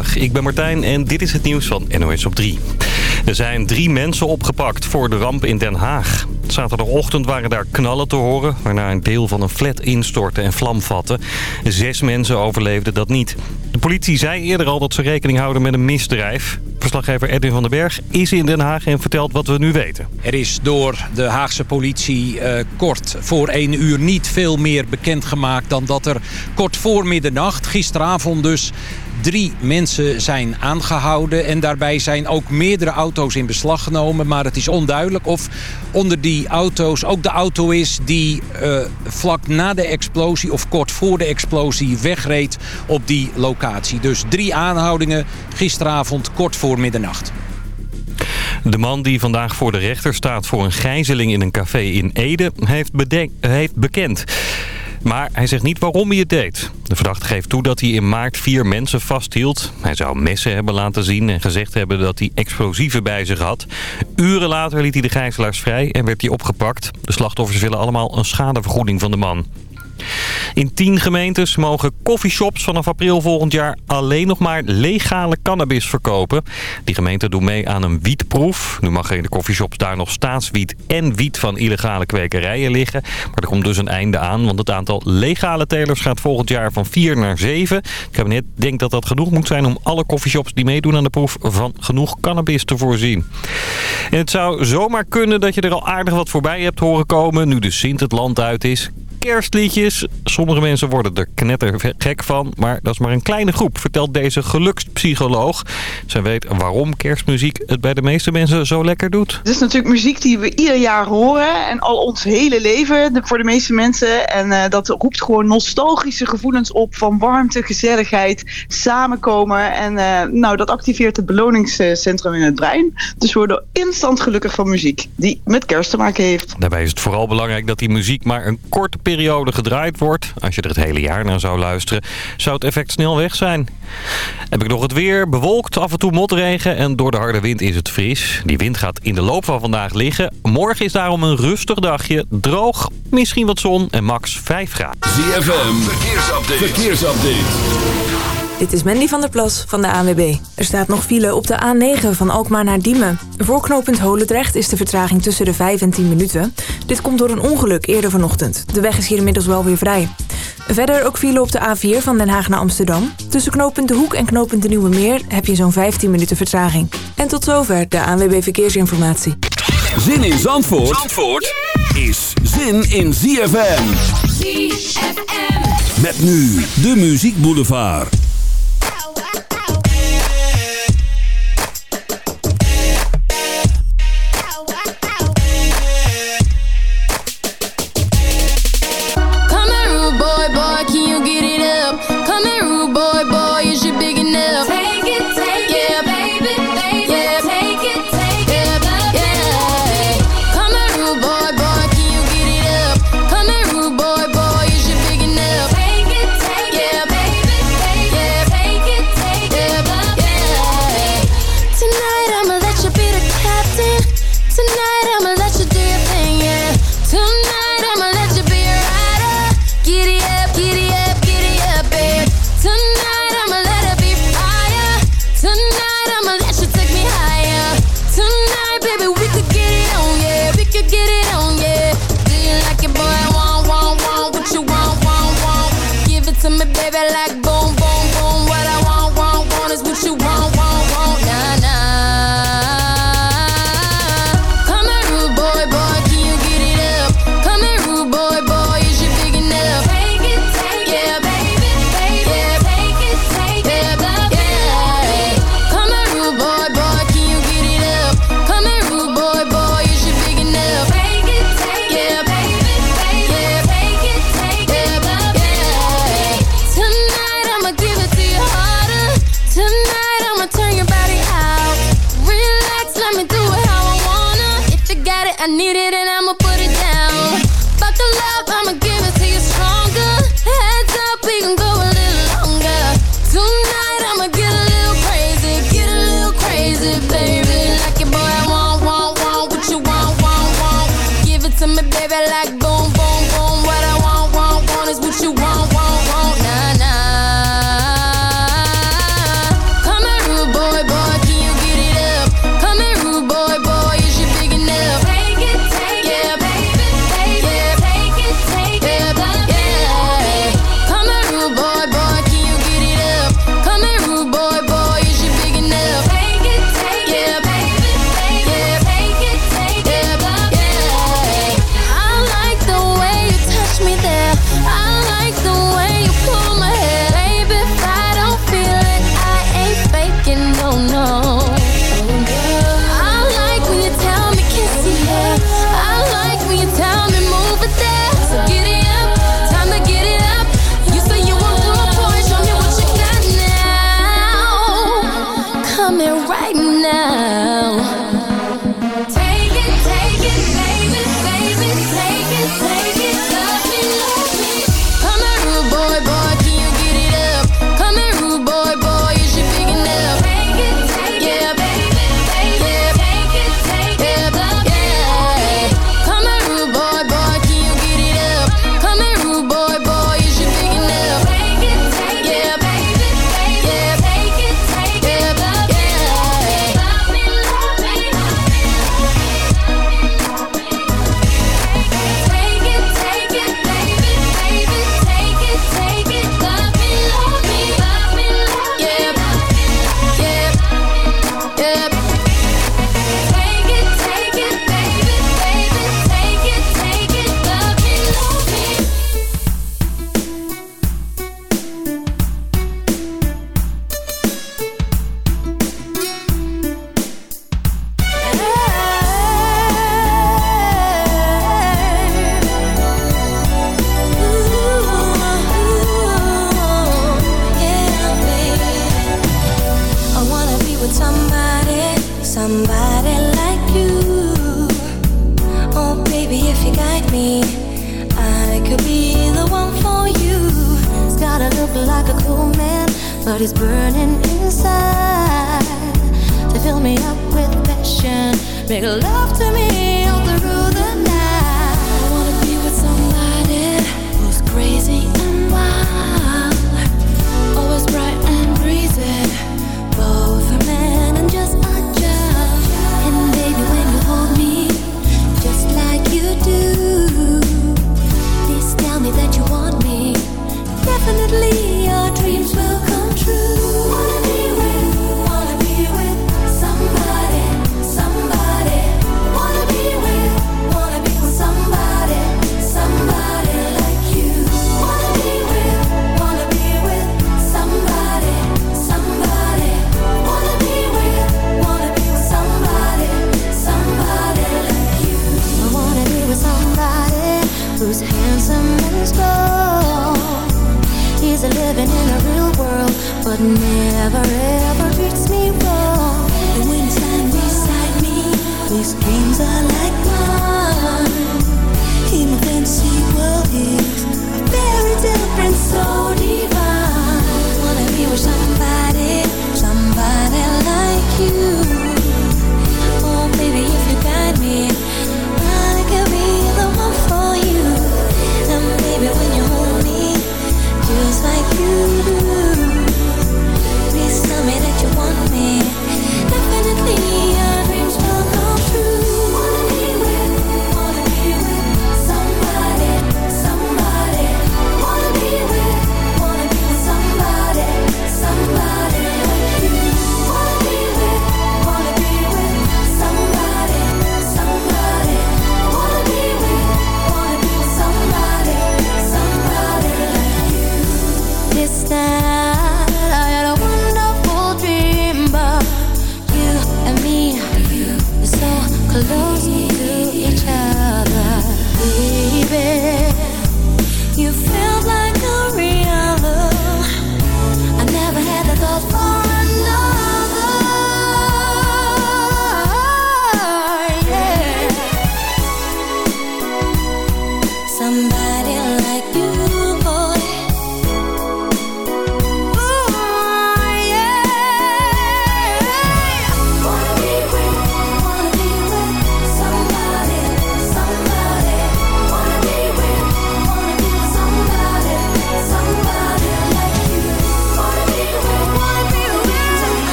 Ik ben Martijn en dit is het nieuws van NOS op 3. Er zijn drie mensen opgepakt voor de ramp in Den Haag. Zaterdagochtend waren daar knallen te horen... waarna een deel van een flat instortte en vlam vatte. Zes mensen overleefden dat niet. De politie zei eerder al dat ze rekening houden met een misdrijf. Verslaggever Edwin van den Berg is in Den Haag en vertelt wat we nu weten. Er is door de Haagse politie uh, kort voor één uur niet veel meer bekendgemaakt... dan dat er kort voor middernacht, gisteravond dus Drie mensen zijn aangehouden en daarbij zijn ook meerdere auto's in beslag genomen. Maar het is onduidelijk of onder die auto's ook de auto is die uh, vlak na de explosie of kort voor de explosie wegreed op die locatie. Dus drie aanhoudingen gisteravond kort voor middernacht. De man die vandaag voor de rechter staat voor een gijzeling in een café in Ede heeft, heeft bekend. Maar hij zegt niet waarom hij het deed. De verdachte geeft toe dat hij in maart vier mensen vasthield. Hij zou messen hebben laten zien en gezegd hebben dat hij explosieven bij zich had. Uren later liet hij de gijzelaars vrij en werd hij opgepakt. De slachtoffers willen allemaal een schadevergoeding van de man. In tien gemeentes mogen coffeeshops vanaf april volgend jaar alleen nog maar legale cannabis verkopen. Die gemeenten doen mee aan een wietproef. Nu mag er in de coffeeshops daar nog staatswiet en wiet van illegale kwekerijen liggen. Maar er komt dus een einde aan, want het aantal legale telers gaat volgend jaar van 4 naar 7. Het kabinet denkt dat dat genoeg moet zijn om alle coffeeshops die meedoen aan de proef van genoeg cannabis te voorzien. En het zou zomaar kunnen dat je er al aardig wat voorbij hebt horen komen nu de Sint het land uit is kerstliedjes. Sommige mensen worden er knettergek van, maar dat is maar een kleine groep, vertelt deze gelukspsycholoog. Zij weet waarom kerstmuziek het bij de meeste mensen zo lekker doet. Het is natuurlijk muziek die we ieder jaar horen en al ons hele leven voor de meeste mensen. En uh, dat roept gewoon nostalgische gevoelens op van warmte, gezelligheid, samenkomen. En uh, nou, dat activeert het beloningscentrum in het brein. Dus we worden instant gelukkig van muziek die met kerst te maken heeft. Daarbij is het vooral belangrijk dat die muziek maar een korte periode gedraaid wordt, als je er het hele jaar naar zou luisteren, zou het effect snel weg zijn. Heb ik nog het weer, bewolkt, af en toe motregen en door de harde wind is het fris. Die wind gaat in de loop van vandaag liggen. Morgen is daarom een rustig dagje, droog, misschien wat zon en max 5 graden. ZFM, verkeersupdate. verkeersupdate. Dit is Mandy van der Plas van de ANWB. Er staat nog file op de A9 van Alkmaar naar Diemen. Voor knooppunt Holendrecht is de vertraging tussen de 5 en 10 minuten. Dit komt door een ongeluk eerder vanochtend. De weg is hier inmiddels wel weer vrij. Verder ook file op de A4 van Den Haag naar Amsterdam. Tussen knooppunt De Hoek en knooppunt De Nieuwe Meer heb je zo'n 15 minuten vertraging. En tot zover de ANWB Verkeersinformatie. Zin in Zandvoort, Zandvoort is zin in ZFM. ZFM. Met nu de Muziek Boulevard.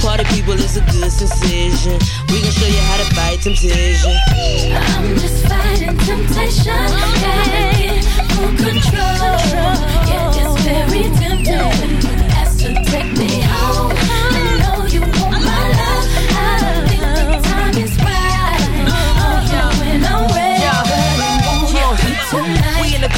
Party people is a good decision. We gon' show you how to fight temptation. I'm just fighting temptation. Full control. Yeah, it's very tempting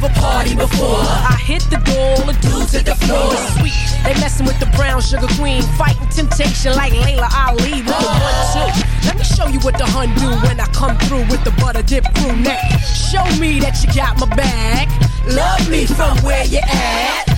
never party before. I hit the door, the dudes hit the floor. Sweet, they messing with the brown sugar queen, fighting temptation like Laila Ali with the one two. Let me show you what the hun do when I come through with the butter dip crew neck. Show me that you got my back. Love me from where you at.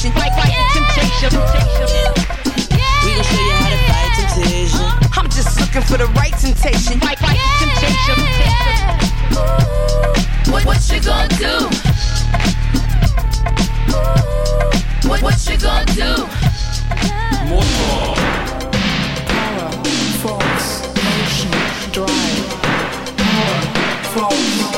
temptation. We gon' show you how to fight temptation. I'm just looking for the right temptation. Fight, fight yeah. temptation. What, what you gonna do? What, what you gonna do? More Power, force, motion, drive. Power, force.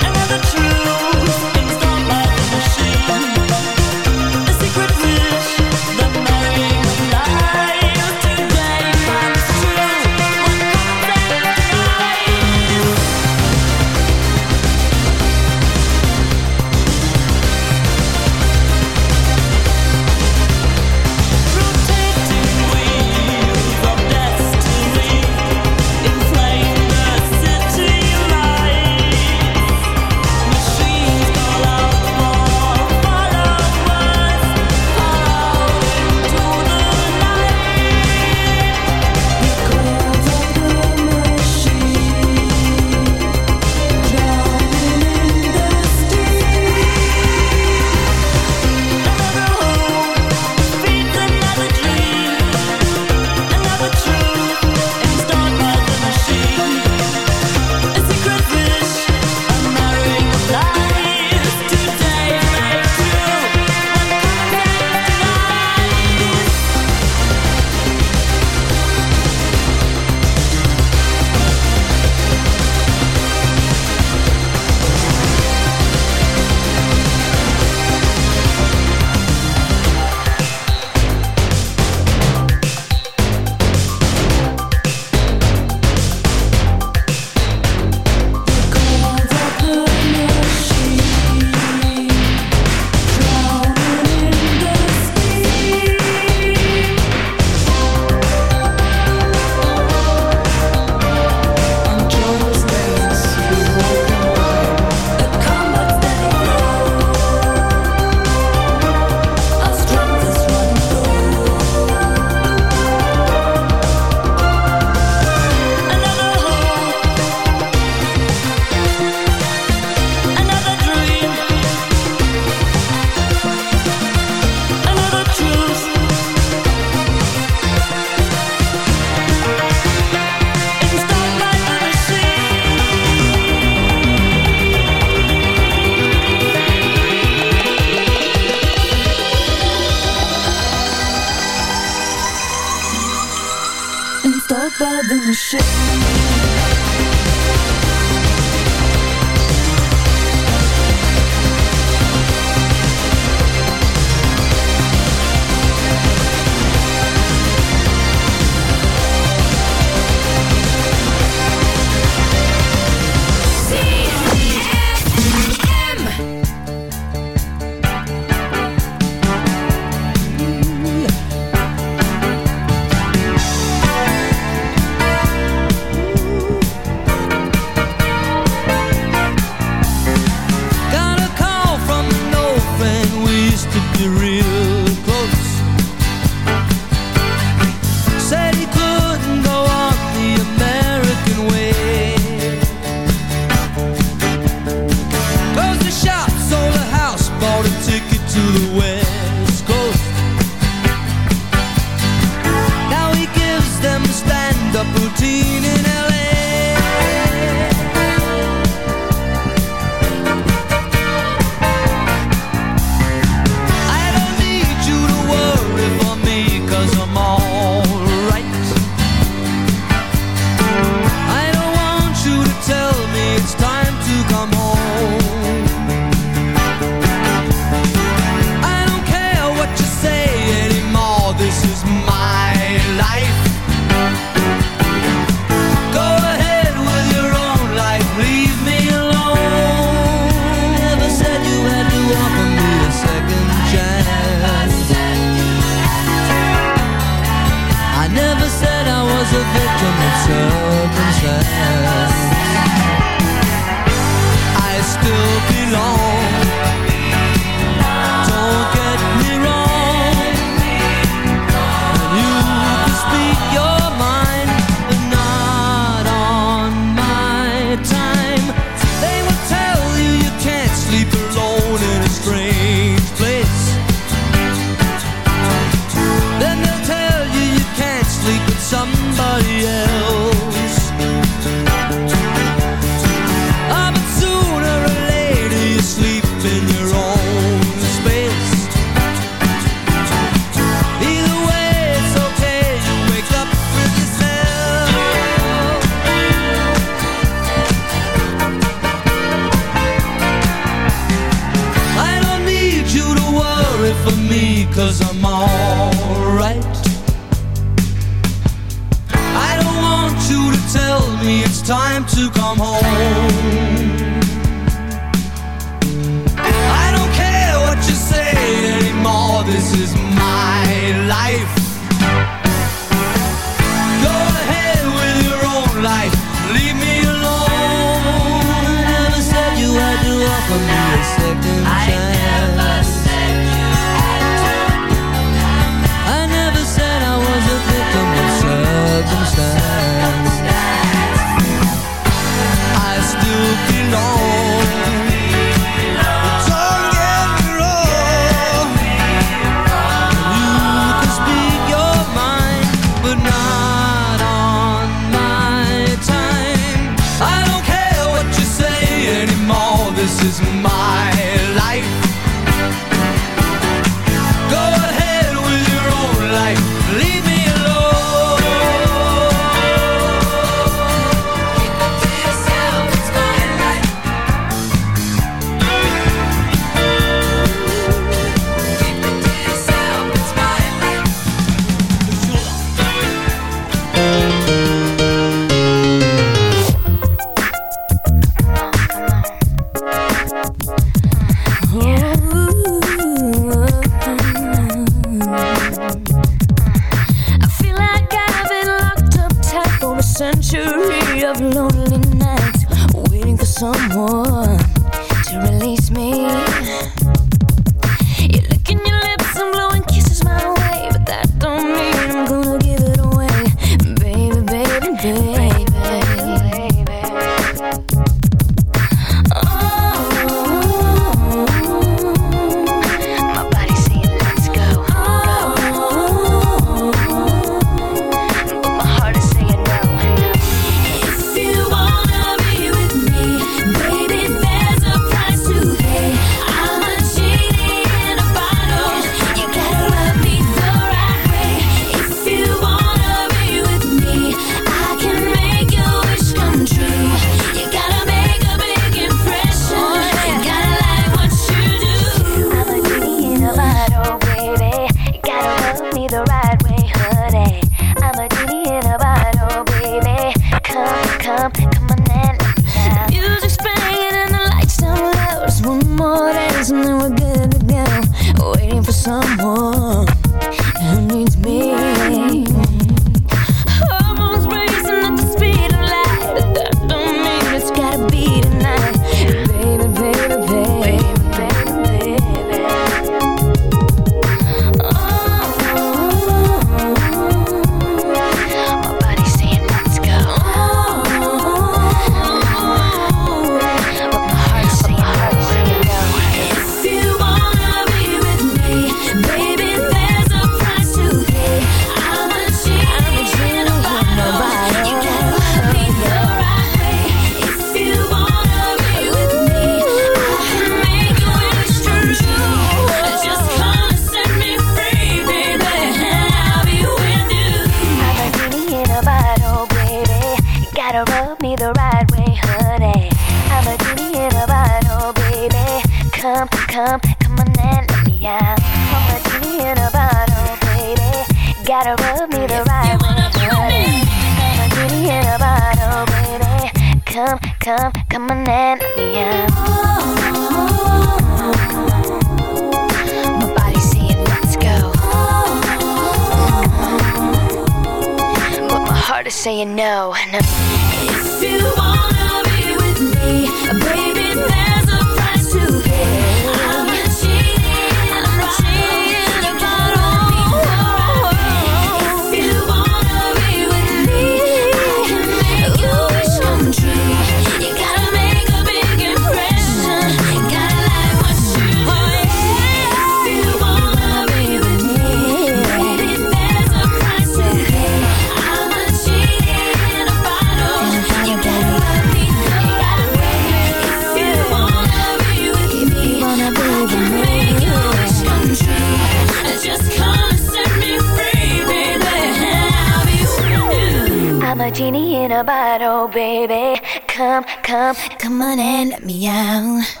out, oh baby. Come, come, come on and let me out.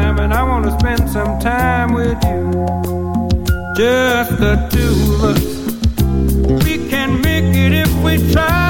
Sometime, and I want to spend some time with you. Just the two of us. We can make it if we try.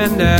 And I.